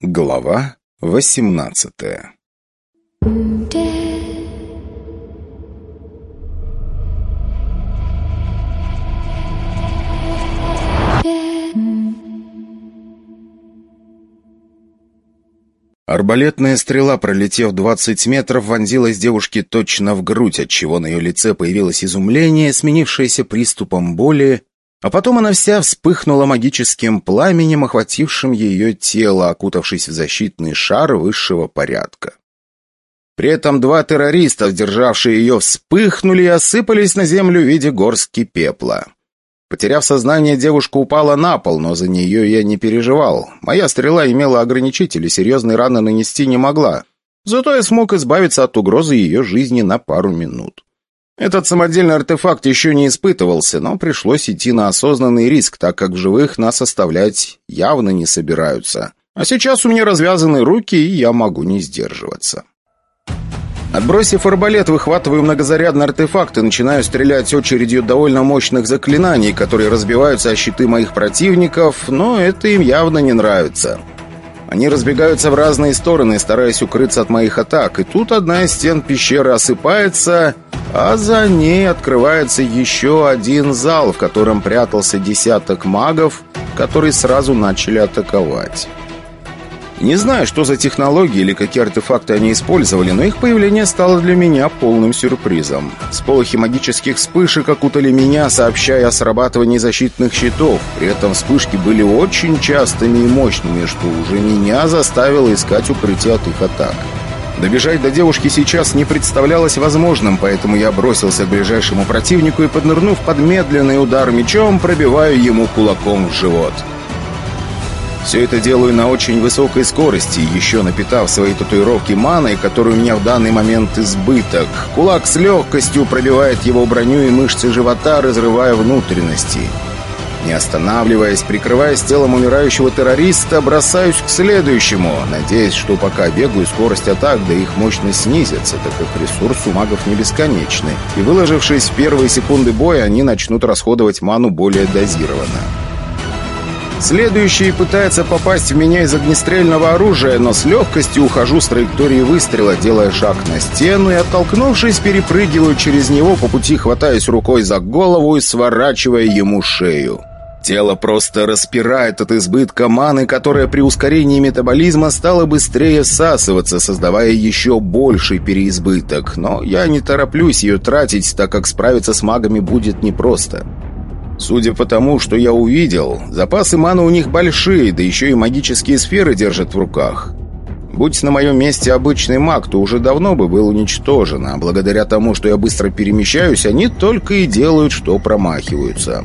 Глава восемнадцатая. Арбалетная стрела, пролетев 20 метров, вонзилась девушке точно в грудь, отчего на ее лице появилось изумление, сменившееся приступом боли, а потом она вся вспыхнула магическим пламенем, охватившим ее тело, окутавшись в защитный шар высшего порядка. При этом два террориста, державшие ее, вспыхнули и осыпались на землю в виде горстки пепла. Потеряв сознание, девушка упала на пол, но за нее я не переживал. Моя стрела имела ограничитель и серьезной раны нанести не могла. Зато я смог избавиться от угрозы ее жизни на пару минут. Этот самодельный артефакт еще не испытывался, но пришлось идти на осознанный риск, так как в живых нас оставлять явно не собираются. А сейчас у меня развязаны руки, и я могу не сдерживаться. Отбросив арбалет, выхватываю многозарядный артефакт и начинаю стрелять очередью довольно мощных заклинаний, которые разбиваются о щиты моих противников, но это им явно не нравится. Они разбегаются в разные стороны, стараясь укрыться от моих атак, и тут одна из стен пещеры осыпается, а за ней открывается еще один зал, в котором прятался десяток магов, которые сразу начали атаковать. Не знаю, что за технологии или какие артефакты они использовали, но их появление стало для меня полным сюрпризом. Сполохи магических вспышек окутали меня, сообщая о срабатывании защитных щитов. При этом вспышки были очень частыми и мощными, что уже меня заставило искать укрытие от их атак. Добежать до девушки сейчас не представлялось возможным, поэтому я бросился к ближайшему противнику и, поднырнув под медленный удар мечом, пробиваю ему кулаком в живот. Все это делаю на очень высокой скорости, еще напитав свои татуировки маной, которую у меня в данный момент избыток. Кулак с легкостью пробивает его броню и мышцы живота, разрывая внутренности. Не останавливаясь, прикрываясь телом умирающего террориста, бросаюсь к следующему, надеясь, что пока бегаю, скорость атак да их мощность снизится, так как ресурс у магов не бесконечный, и выложившись в первые секунды боя, они начнут расходовать ману более дозированно. Следующий пытается попасть в меня из огнестрельного оружия, но с легкостью ухожу с траектории выстрела, делая шаг на стену и, оттолкнувшись, перепрыгиваю через него, по пути хватаясь рукой за голову и сворачивая ему шею. Тело просто распирает от избытка маны, которая при ускорении метаболизма стала быстрее всасываться, создавая еще больший переизбыток. Но я не тороплюсь ее тратить, так как справиться с магами будет непросто. Судя по тому, что я увидел, запасы маны у них большие, да еще и магические сферы держат в руках. Будь на моем месте обычный маг, то уже давно бы был уничтожен, а благодаря тому, что я быстро перемещаюсь, они только и делают, что промахиваются.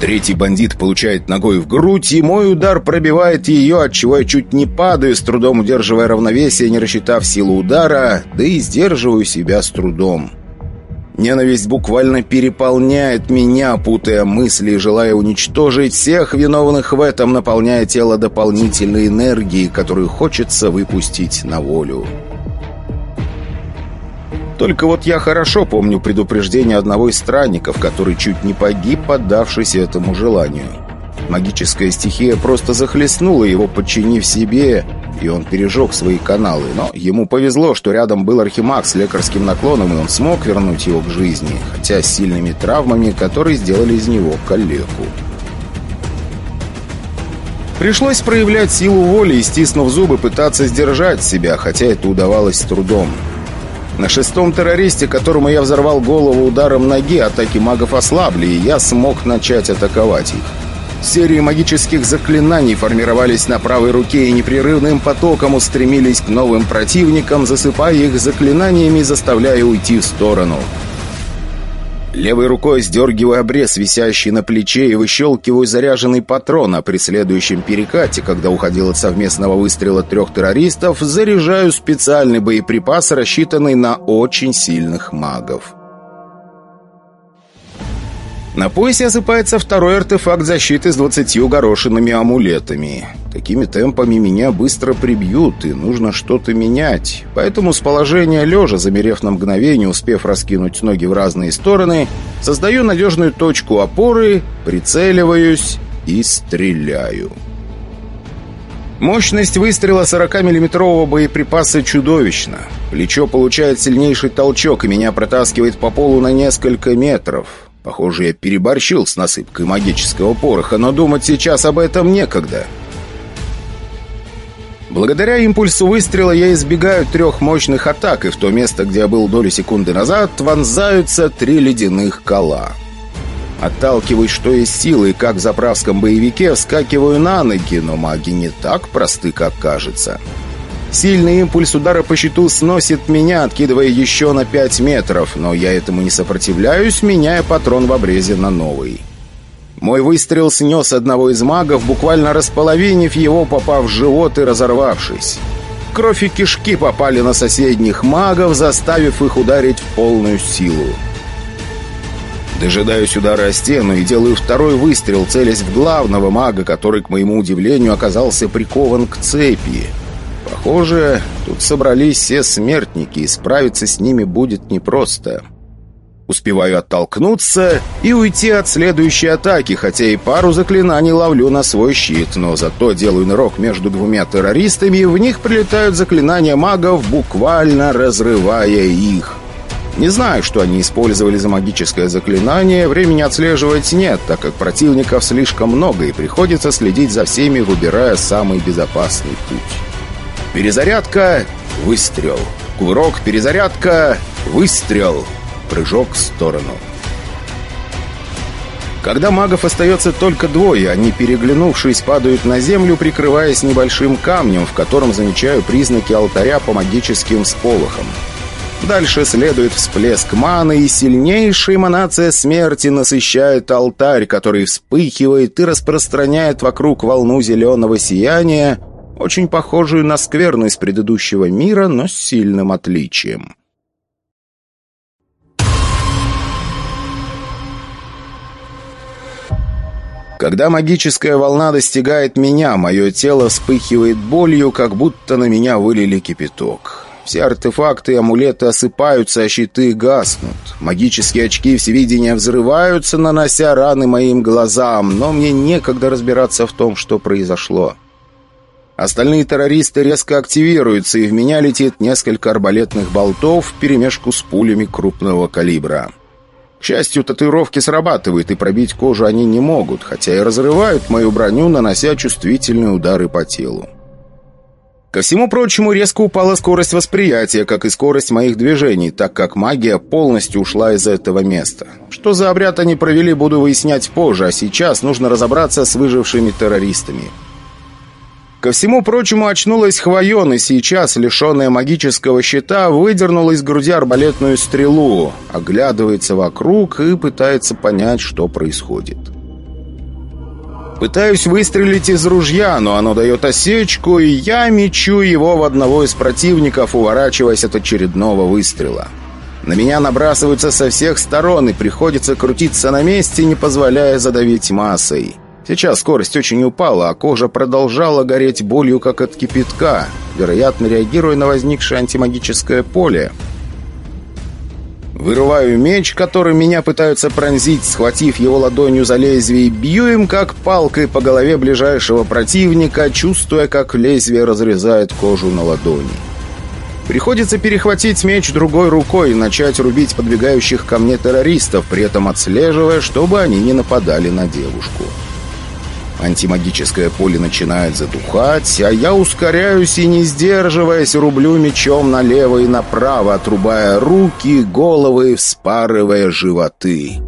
Третий бандит получает ногой в грудь, и мой удар пробивает ее, отчего я чуть не падаю, с трудом удерживая равновесие, не рассчитав силу удара, да и сдерживаю себя с трудом. Ненависть буквально переполняет меня, путая мысли и желая уничтожить всех виновных в этом, наполняя тело дополнительной энергией, которую хочется выпустить на волю. Только вот я хорошо помню предупреждение одного из странников, который чуть не погиб, поддавшись этому желанию. Магическая стихия просто захлестнула его, подчинив себе, и он пережег свои каналы. Но ему повезло, что рядом был архимаг с лекарским наклоном, и он смог вернуть его к жизни, хотя с сильными травмами, которые сделали из него калеку. Пришлось проявлять силу воли и, стиснув зубы, пытаться сдержать себя, хотя это удавалось с трудом. На шестом террористе, которому я взорвал голову ударом ноги, атаки магов ослабли, и я смог начать атаковать их. Серии магических заклинаний формировались на правой руке и непрерывным потоком устремились к новым противникам, засыпая их заклинаниями и заставляя уйти в сторону. Левой рукой сдергиваю обрез, висящий на плече, и выщелкиваю заряженный патрон, а при следующем перекате, когда уходил от совместного выстрела трех террористов, заряжаю специальный боеприпас, рассчитанный на очень сильных магов. На поясе осыпается второй артефакт защиты с двадцатью горошинами амулетами. Такими темпами меня быстро прибьют, и нужно что-то менять. Поэтому с положения лежа, замерев на мгновение, успев раскинуть ноги в разные стороны, создаю надежную точку опоры, прицеливаюсь и стреляю. Мощность выстрела 40-миллиметрового боеприпаса чудовищна. Плечо получает сильнейший толчок и меня протаскивает по полу на несколько метров. Похоже, я переборщил с насыпкой магического пороха, но думать сейчас об этом некогда. Благодаря импульсу выстрела я избегаю трех мощных атак, и в то место, где я был долю секунды назад, вонзаются три ледяных кола. Отталкиваюсь, что есть силы, как в заправском боевике, вскакиваю на ноги, но маги не так просты, как кажется. Сильный импульс удара по щиту сносит меня, откидывая еще на 5 метров, но я этому не сопротивляюсь, меняя патрон в обрезе на новый. Мой выстрел снес одного из магов, буквально располовинив его, попав в живот и разорвавшись. Кровь и кишки попали на соседних магов, заставив их ударить в полную силу. Дожидаюсь удара о стену и делаю второй выстрел, целясь в главного мага, который, к моему удивлению, оказался прикован к цепи. Похоже, тут собрались все смертники, и справиться с ними будет непросто. Успеваю оттолкнуться и уйти от следующей атаки, хотя и пару заклинаний ловлю на свой щит, но зато делаю нырок между двумя террористами, и в них прилетают заклинания магов, буквально разрывая их. Не знаю, что они использовали за магическое заклинание, времени отслеживать нет, так как противников слишком много и приходится следить за всеми, выбирая самый безопасный путь. Перезарядка, выстрел. Кувырок, перезарядка, выстрел прыжок в сторону. Когда магов остается только двое, они, переглянувшись, падают на землю, прикрываясь небольшим камнем, в котором замечаю признаки алтаря по магическим сполохам. Дальше следует всплеск маны, и сильнейшая эманация смерти насыщает алтарь, который вспыхивает и распространяет вокруг волну зеленого сияния, очень похожую на скверну из предыдущего мира, но с сильным отличием. Когда магическая волна достигает меня, мое тело вспыхивает болью, как будто на меня вылили кипяток. Все артефакты и амулеты осыпаются, а щиты гаснут. Магические очки всевидения взрываются, нанося раны моим глазам, но мне некогда разбираться в том, что произошло. Остальные террористы резко активируются, и в меня летит несколько арбалетных болтов вперемешку с пулями крупного калибра. К счастью, татуировки срабатывают, и пробить кожу они не могут, хотя и разрывают мою броню, нанося чувствительные удары по телу. Ко всему прочему, резко упала скорость восприятия, как и скорость моих движений, так как магия полностью ушла из этого места. Что за обряд они провели, буду выяснять позже, а сейчас нужно разобраться с выжившими террористами. Ко всему прочему очнулась Хвоен, и сейчас, лишенная магического щита, выдернула из груди арбалетную стрелу, оглядывается вокруг и пытается понять, что происходит. Пытаюсь выстрелить из ружья, но оно дает осечку, и я мечу его в одного из противников, уворачиваясь от очередного выстрела. На меня набрасываются со всех сторон, и приходится крутиться на месте, не позволяя задавить массой. Сейчас скорость очень упала, а кожа продолжала гореть болью, как от кипятка, вероятно, реагируя на возникшее антимагическое поле. Вырываю меч, которым меня пытаются пронзить, схватив его ладонью за лезвие, бью им как палкой по голове ближайшего противника, чувствуя, как лезвие разрезает кожу на ладони. Приходится перехватить меч другой рукой и начать рубить подбегающих ко мне террористов, при этом отслеживая, чтобы они не нападали на девушку. Антимагическое поле начинает затухать, а я ускоряюсь и, не сдерживаясь, рублю мечом налево и направо, отрубая руки, головы, вспарывая животы.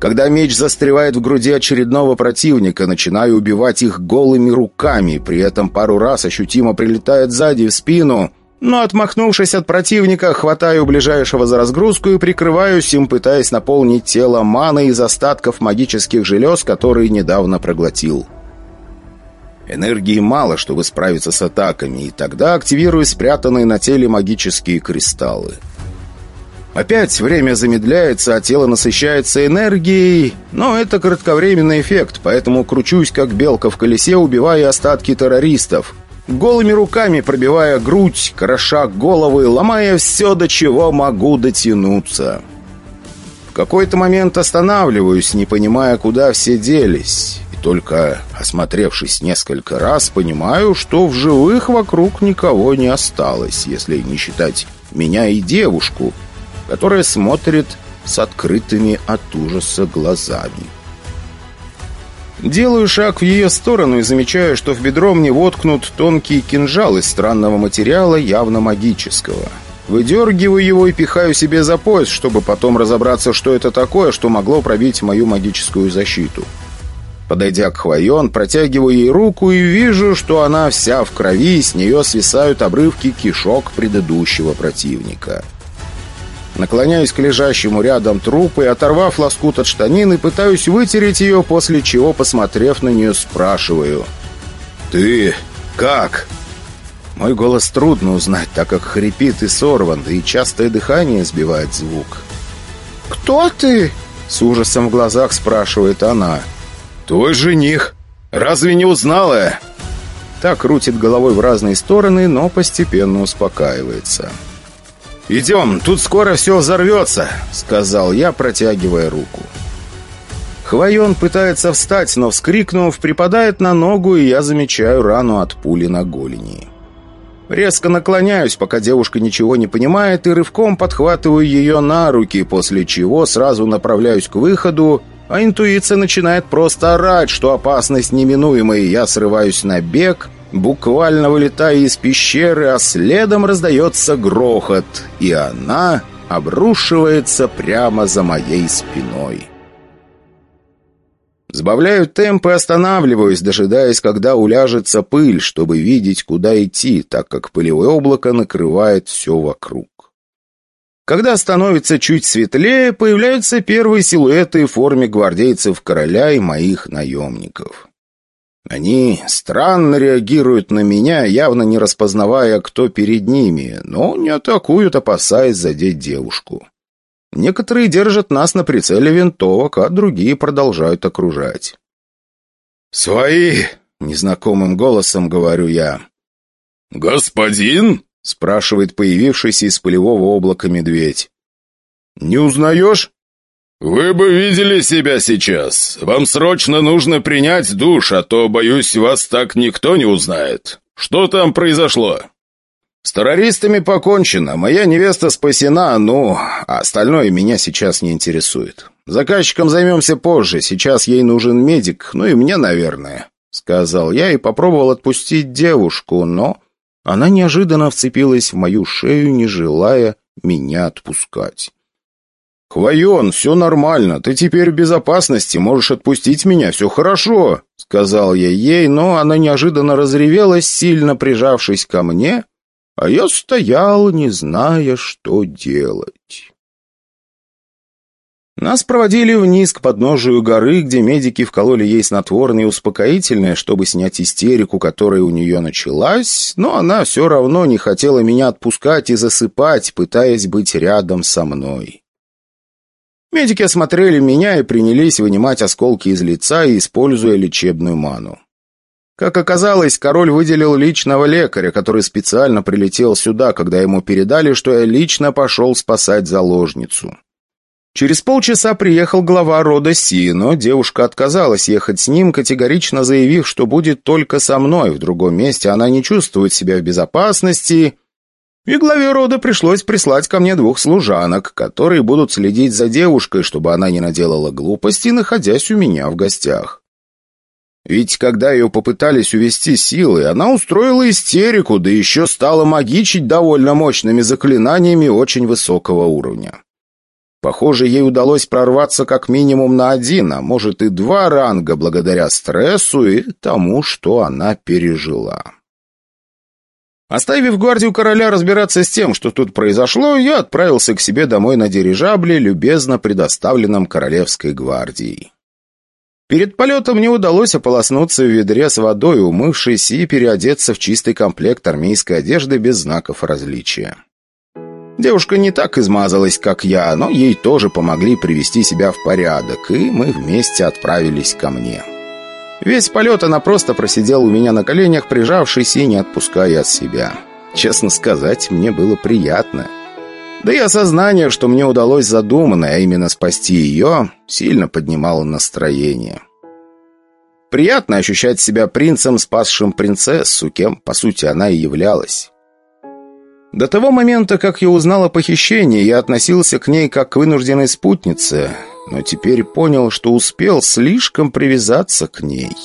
Когда меч застревает в груди очередного противника, начинаю убивать их голыми руками, при этом пару раз ощутимо прилетает сзади в спину, но, отмахнувшись от противника, хватаю ближайшего за разгрузку и прикрываюсь им, пытаясь наполнить тело маной из остатков магических желез, которые недавно проглотил. Энергии мало, чтобы справиться с атаками, и тогда активирую спрятанные на теле магические кристаллы. Опять время замедляется, а тело насыщается энергией, но это кратковременный эффект, поэтому кручусь как белка в колесе, убивая остатки террористов. Голыми руками пробивая грудь, кроша головы, ломая все, до чего могу дотянуться. В какой-то момент останавливаюсь, не понимая, куда все делись. И только осмотревшись несколько раз, понимаю, что в живых вокруг никого не осталось, если не считать меня и девушку — которая смотрит с открытыми от ужаса глазами. Делаю шаг в ее сторону и замечаю, что в бедро мне воткнут тонкий кинжал из странного материала, явно магического. Выдергиваю его и пихаю себе за пояс, чтобы потом разобраться, что это такое, что могло пробить мою магическую защиту. Подойдя к Хвоен, протягиваю ей руку и вижу, что она вся в крови, и с нее свисают обрывки кишок предыдущего противника. Наклоняюсь к лежащему рядом трупу и, оторвав лоскут от штанины, пытаюсь вытереть ее, после чего, посмотрев на нее, спрашиваю. «Ты как?» Мой голос трудно узнать, так как хрипит и сорван, да и частое дыхание сбивает звук. «Кто ты?» — с ужасом в глазах спрашивает она. «Твой жених. Разве не узнала?» Так крутит головой в разные стороны, но постепенно успокаивается. «Идем, тут скоро все взорвется», — сказал я, протягивая руку. Хвоен пытается встать, но, вскрикнув, припадает на ногу, и я замечаю рану от пули на голени. Резко наклоняюсь, пока девушка ничего не понимает, и рывком подхватываю ее на руки, после чего сразу направляюсь к выходу, а интуиция начинает просто орать, что опасность неминуема, и я срываюсь на бег — буквально вылетая из пещеры, а следом раздается грохот, и она обрушивается прямо за моей спиной. Сбавляю темп и останавливаюсь, дожидаясь, когда уляжется пыль, чтобы видеть, куда идти, так как пылевое облако накрывает все вокруг. Когда становится чуть светлее, появляются первые силуэты в форме гвардейцев короля и моих наемников. Они странно реагируют на меня, явно не распознавая, кто перед ними, но не атакуют, опасаясь задеть девушку. Некоторые держат нас на прицеле винтовок, а другие продолжают окружать. «Свои!» — незнакомым голосом говорю я. «Господин?» — спрашивает появившийся из полевого облака медведь. «Не узнаешь?» «Вы бы видели себя сейчас. Вам срочно нужно принять душ, а то, боюсь, вас так никто не узнает. Что там произошло?» «С террористами покончено. Моя невеста спасена, ну, а остальное меня сейчас не интересует. Заказчиком займемся позже. Сейчас ей нужен медик, ну и мне, наверное», — сказал я и попробовал отпустить девушку, но она неожиданно вцепилась в мою шею, не желая меня отпускать. «Хвоен, все нормально, ты теперь в безопасности, можешь отпустить меня, все хорошо», — сказал я ей, но она неожиданно разревелась, сильно прижавшись ко мне, а я стоял, не зная, что делать. Нас проводили вниз к подножию горы, где медики вкололи ей снотворное и успокоительное, чтобы снять истерику, которая у нее началась, но она все равно не хотела меня отпускать и засыпать, пытаясь быть рядом со мной. Медики осмотрели меня и принялись вынимать осколки из лица, используя лечебную ману. Как оказалось, король выделил личного лекаря, который специально прилетел сюда, когда ему передали, что я лично пошел спасать заложницу. Через полчаса приехал глава рода Си, но девушка отказалась ехать с ним, категорично заявив, что будет только со мной, в другом месте она не чувствует себя в безопасности и главе рода пришлось прислать ко мне двух служанок, которые будут следить за девушкой, чтобы она не наделала глупости, находясь у меня в гостях. Ведь когда ее попытались увести силой, она устроила истерику, да еще стала магичить довольно мощными заклинаниями очень высокого уровня. Похоже, ей удалось прорваться как минимум на один, а может и два ранга благодаря стрессу и тому, что она пережила. Оставив гвардию короля разбираться с тем, что тут произошло, я отправился к себе домой на дирижабле, любезно предоставленном королевской гвардией. Перед полетом мне удалось ополоснуться в ведре с водой, умывшись и переодеться в чистый комплект армейской одежды без знаков различия. Девушка не так измазалась, как я, но ей тоже помогли привести себя в порядок, и мы вместе отправились ко мне. Весь полет она просто просидела у меня на коленях, прижавшись и не отпуская от себя. Честно сказать, мне было приятно. Да и осознание, что мне удалось задуманное, а именно спасти ее, сильно поднимало настроение. Приятно ощущать себя принцем, спасшим принцессу, кем, по сути, она и являлась. До того момента, как я узнал о похищении, я относился к ней как к вынужденной спутнице, но теперь понял, что успел слишком привязаться к ней.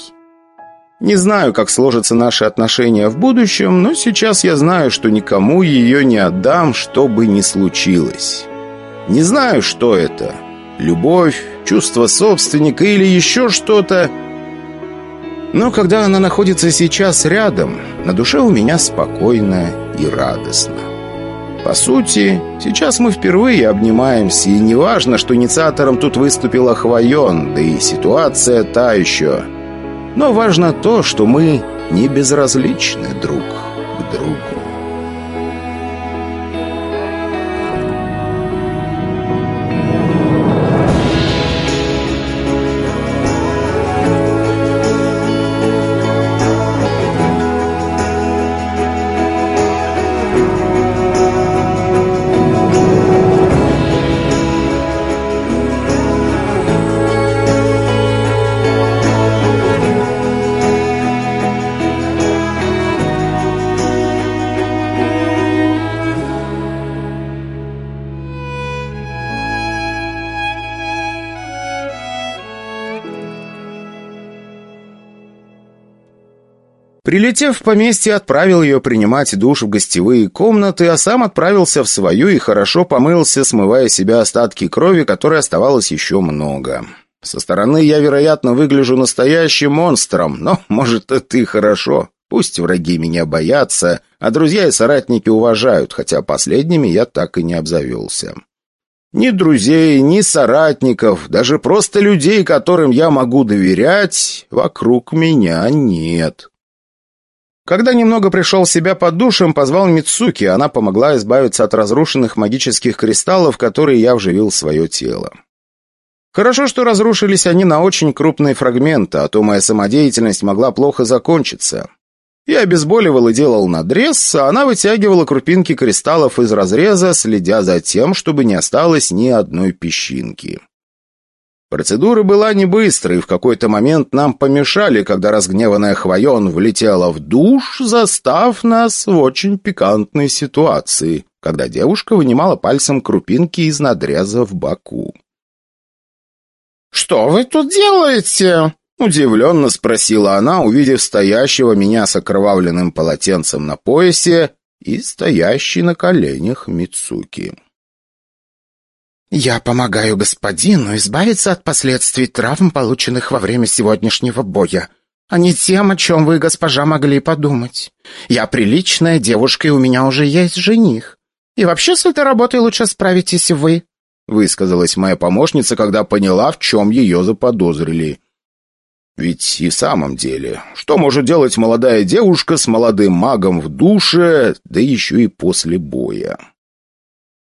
Не знаю, как сложатся наши отношения в будущем, но сейчас я знаю, что никому ее не отдам, что бы ни случилось. Не знаю, что это. Любовь, чувство собственника или еще что-то. Но когда она находится сейчас рядом, на душе у меня спокойно и радостно. По сути, сейчас мы впервые обнимаемся, и не важно, что инициатором тут выступил Ахвайон, да и ситуация та еще. Но важно то, что мы не безразличны друг к другу. Прилетев в поместье, отправил ее принимать душ в гостевые комнаты, а сам отправился в свою и хорошо помылся, смывая себя остатки крови, которой оставалось еще много. Со стороны я, вероятно, выгляжу настоящим монстром, но, может, это и хорошо. Пусть враги меня боятся, а друзья и соратники уважают, хотя последними я так и не обзавелся. Ни друзей, ни соратников, даже просто людей, которым я могу доверять, вокруг меня нет. Когда немного пришел в себя под душем, позвал Мицуки, она помогла избавиться от разрушенных магических кристаллов, которые я вживил в свое тело. Хорошо, что разрушились они на очень крупные фрагменты, а то моя самодеятельность могла плохо закончиться. Я обезболивал и делал надрез, а она вытягивала крупинки кристаллов из разреза, следя за тем, чтобы не осталось ни одной песчинки. Процедура была не быстрой, и в какой-то момент нам помешали, когда разгневанная Хвоен влетела в душ, застав нас в очень пикантной ситуации, когда девушка вынимала пальцем крупинки из надреза в боку. «Что вы тут делаете?» Удивленно спросила она, увидев стоящего меня с окровавленным полотенцем на поясе и стоящий на коленях Мицуки. «Я помогаю господину избавиться от последствий травм, полученных во время сегодняшнего боя, а не тем, о чем вы, госпожа, могли подумать. Я приличная девушка, и у меня уже есть жених. И вообще с этой работой лучше справитесь вы», высказалась моя помощница, когда поняла, в чем ее заподозрили. Ведь и в самом деле, что может делать молодая девушка с молодым магом в душе, да еще и после боя?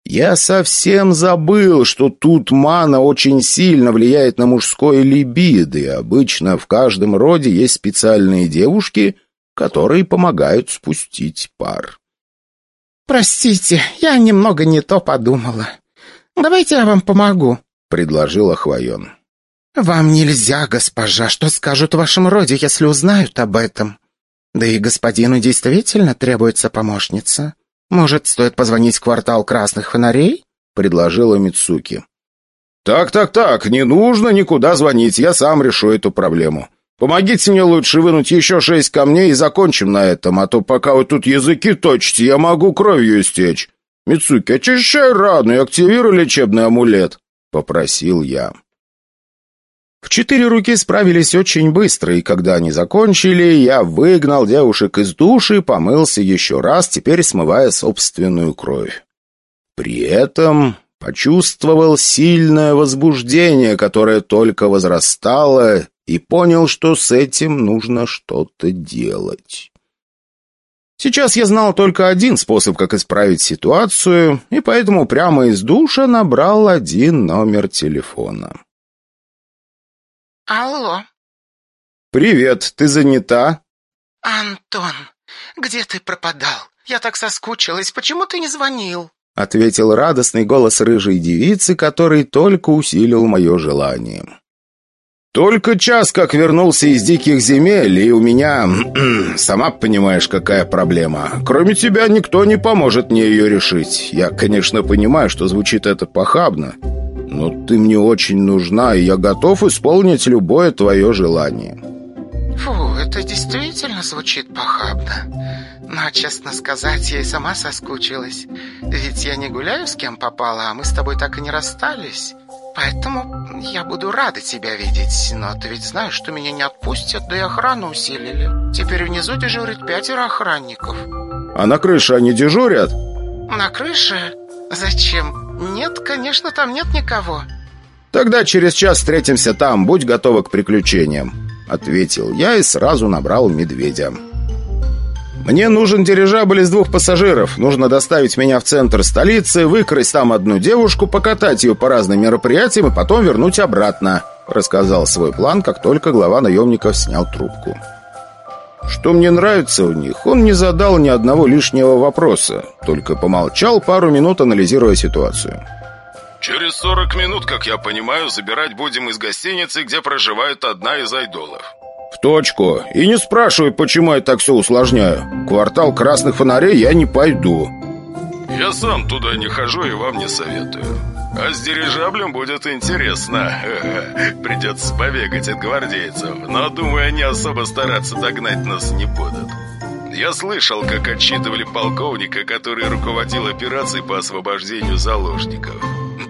Я совсем забыл, что тут мана очень сильно влияет на мужское либидо, и обычно в каждом роде есть специальные девушки, которые помогают спустить пар. «Простите, я немного не то подумала. Давайте я вам помогу», — предложила Хвоен. «Вам нельзя, госпожа, что скажут в вашем роде, если узнают об этом? Да и господину действительно требуется помощница. «Может, стоит позвонить в квартал красных фонарей?» — предложила Мицуки. «Так-так-так, не нужно никуда звонить, я сам решу эту проблему. Помогите мне лучше вынуть еще шесть камней и закончим на этом, а то пока вы тут языки точите, я могу кровью истечь. Мицуки, очищай рану и активируй лечебный амулет», — попросил я. В четыре руки справились очень быстро, и когда они закончили, я выгнал девушек из души, помылся еще раз, теперь смывая собственную кровь. При этом почувствовал сильное возбуждение, которое только возрастало, и понял, что с этим нужно что-то делать. Сейчас я знал только один способ, как исправить ситуацию, и поэтому прямо из душа набрал один номер телефона. Алло. «Привет, ты занята?» «Антон, где ты пропадал? Я так соскучилась, почему ты не звонил?» Ответил радостный голос рыжей девицы, который только усилил мое желание. Только час как вернулся из диких земель, и у меня... Сама понимаешь, какая проблема. Кроме тебя никто не поможет мне ее решить. Я, конечно, понимаю, что звучит это похабно, но ты мне очень нужна, и я готов исполнить любое твое желание». Фу, это действительно звучит похабно. Но, честно сказать, я и сама соскучилась. Ведь я не гуляю с кем попала, а мы с тобой так и не расстались. Поэтому я буду рада тебя видеть, но ты ведь знаешь, что меня не отпустят, да и охрану усилили. Теперь внизу дежурит пятеро охранников. А на крыше они дежурят? На крыше? Зачем? Нет, конечно, там нет никого. Тогда через час встретимся там, будь готова к приключениям. Ответил я и сразу набрал медведя. «Мне нужен дирижабль из двух пассажиров. Нужно доставить меня в центр столицы, выкрасть там одну девушку, покатать ее по разным мероприятиям и потом вернуть обратно», рассказал свой план, как только глава наемников снял трубку. Что мне нравится у них, он не задал ни одного лишнего вопроса, только помолчал пару минут, анализируя ситуацию. «Через 40 минут, как я понимаю, забирать будем из гостиницы, где проживает одна из айдолов. «В точку. И не спрашивай, почему я так все усложняю. Квартал красных фонарей я не пойду». «Я сам туда не хожу и вам не советую. А с дирижаблем будет интересно. Придется побегать от гвардейцев, но, думаю, они особо стараться догнать нас не будут». Я слышал, как отчитывали полковника, который руководил операцией по освобождению заложников.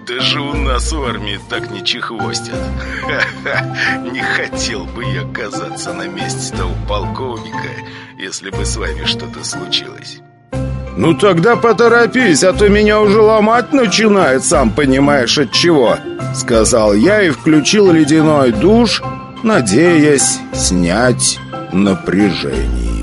Даже у нас в армии так не чехвостят. Не хотел бы я оказаться на месте того полковника, если бы с вами что-то случилось. «Ну тогда поторопись, а то меня уже ломать начинает, сам понимаешь от чего», сказал я и включил ледяной душ, надеясь снять напряжение.